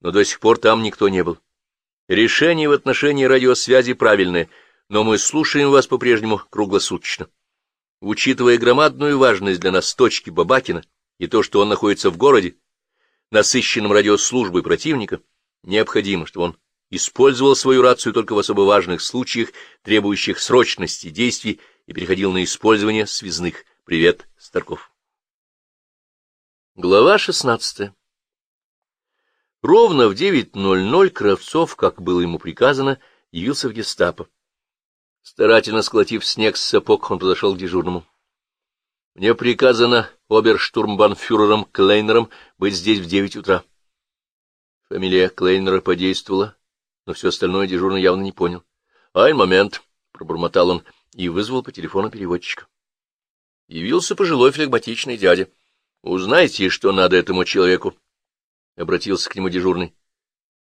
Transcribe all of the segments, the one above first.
но до сих пор там никто не был. Решение в отношении радиосвязи правильное, но мы слушаем вас по-прежнему круглосуточно. Учитывая громадную важность для нас точки Бабакина и то, что он находится в городе, насыщенном радиослужбой противника, необходимо, чтобы он использовал свою рацию только в особо важных случаях, требующих срочности действий, и переходил на использование связных. Привет, Старков. Глава шестнадцатая Ровно в 9.00 Кравцов, как было ему приказано, явился в гестапо. Старательно сколотив снег с сапог, он подошел к дежурному. — Мне приказано оберштурмбанфюрером Клейнером быть здесь в девять утра. Фамилия Клейнера подействовала, но все остальное дежурный явно не понял. — Айн момент, — пробормотал он и вызвал по телефону переводчика. Явился пожилой флегматичный дядя. — Узнайте, что надо этому человеку. —— обратился к нему дежурный.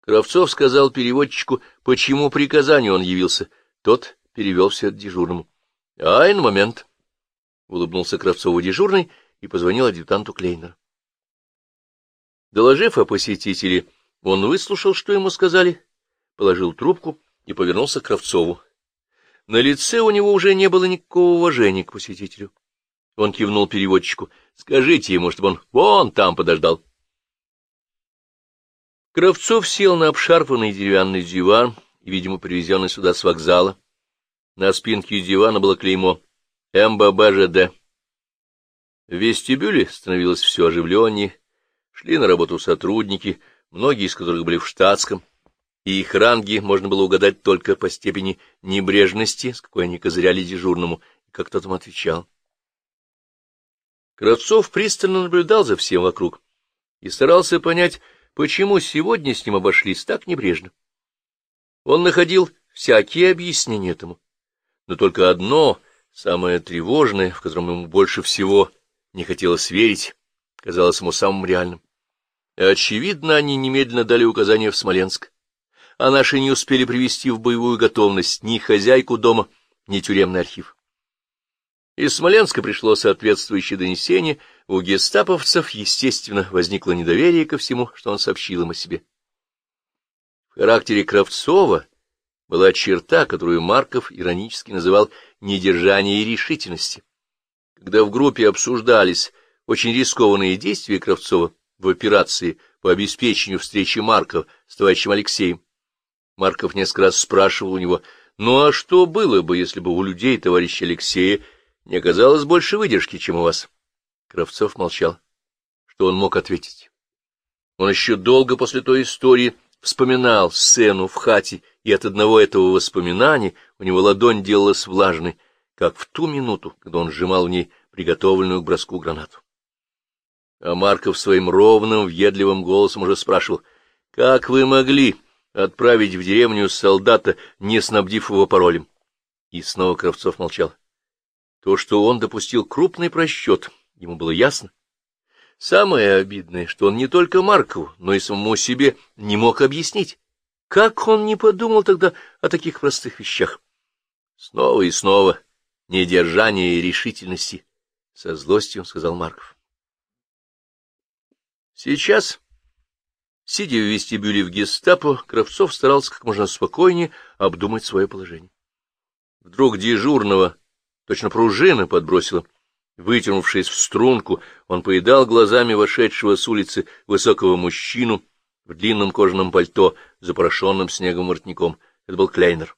Кравцов сказал переводчику, почему приказанию он явился. Тот перевел все дежурному. — Айн момент, — улыбнулся Кравцову дежурный и позвонил адъютанту Клейнера. Доложив о посетителе, он выслушал, что ему сказали, положил трубку и повернулся к Кравцову. На лице у него уже не было никакого уважения к посетителю. Он кивнул переводчику. — Скажите ему, чтобы он вон там подождал. Кравцов сел на обшарпанный деревянный диван, видимо, привезенный сюда с вокзала. На спинке дивана было клеймо МББЖД. В вестибюле становилось все оживленнее, шли на работу сотрудники, многие из которых были в штатском, и их ранги можно было угадать только по степени небрежности, с какой они козыряли дежурному, как тот им отвечал. Кравцов пристально наблюдал за всем вокруг и старался понять, почему сегодня с ним обошлись так небрежно. Он находил всякие объяснения этому, но только одно, самое тревожное, в котором ему больше всего не хотелось верить, казалось ему самым реальным. Очевидно, они немедленно дали указание в Смоленск, а наши не успели привести в боевую готовность ни хозяйку дома, ни тюремный архив. Из Смоленска пришло соответствующее донесение — у гестаповцев, естественно, возникло недоверие ко всему, что он сообщил им о себе. В характере Кравцова была черта, которую Марков иронически называл «недержание и решительности». Когда в группе обсуждались очень рискованные действия Кравцова в операции по обеспечению встречи Марков с товарищем Алексеем, Марков несколько раз спрашивал у него, ну а что было бы, если бы у людей товарища Алексея не оказалось больше выдержки, чем у вас? Кравцов молчал. Что он мог ответить? Он еще долго после той истории вспоминал сцену в хате, и от одного этого воспоминания у него ладонь делалась влажной, как в ту минуту, когда он сжимал в ней приготовленную к броску гранату. А Марков своим ровным, въедливым голосом уже спрашивал, «Как вы могли отправить в деревню солдата, не снабдив его паролем?» И снова Кравцов молчал. То, что он допустил крупный просчет, Ему было ясно. Самое обидное, что он не только Маркову, но и самому себе не мог объяснить. Как он не подумал тогда о таких простых вещах? Снова и снова недержание и решительности, — со злостью сказал Марков. Сейчас, сидя в вестибюле в гестапо, Кравцов старался как можно спокойнее обдумать свое положение. Вдруг дежурного, точно пружина подбросила — Вытянувшись в струнку, он поедал глазами вошедшего с улицы высокого мужчину в длинном кожаном пальто, запорошенным снегом воротником. Это был Клейнер.